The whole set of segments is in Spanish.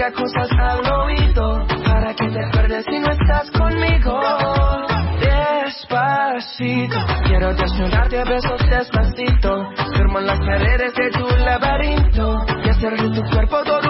que cosas al oído, para que te acuerdes si no estás conmigo. Despacito, quiero desnudarte a besos despacito. Firmo las paredes de tu laberinto y hacer de tu cuerpo todo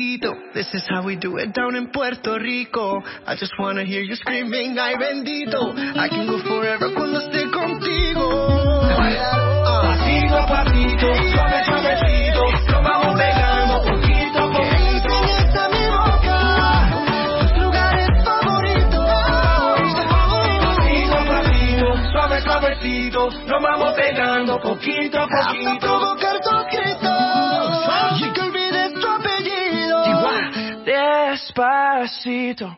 Despacito, this is how we do it down in Puerto Rico. I just wanna hear you screaming, ay bendito. I can go forever cuando esté contigo. Pasito a pasito, suave, suavecito. Nos vamos pegando poquito a Que poquito. enseñes a mi boca tus lugares favoritos. Pasito a pasito, suave, suavecito. Nos vamos pegando poquito a Hasta poquito. provocar Despacito.